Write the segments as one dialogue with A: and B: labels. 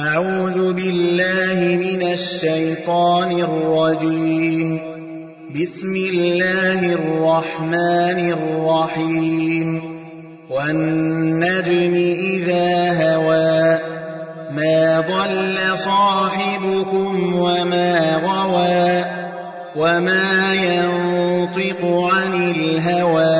A: أعوذ بالله من الشيطان الرجيم. بسم الله الرحمن الرحيم. والنجم إذا هوى. ما ضل صاحبكم وما غوى. وما ينطق عن الهوى.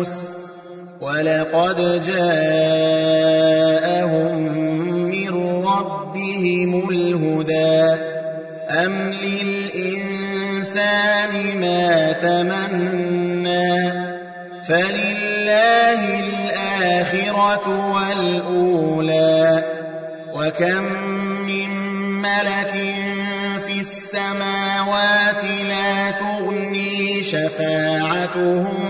A: الأنفس ولقد جاءهم من ربهم الهدى أم للإنسان ما تمنى فلله الآخرة والأولى وكم من ملك في السماوات لا تغني شفاعتهم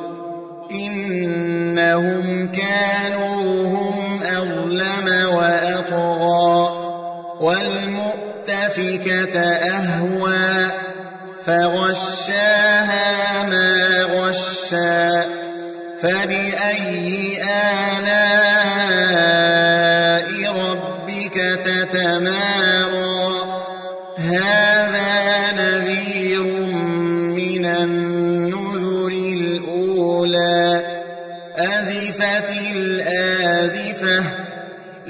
A: إنهم كانوا هم أظلم وأطغى والمؤتفكة أهوى فغشاها ما غشا فبأي آلاء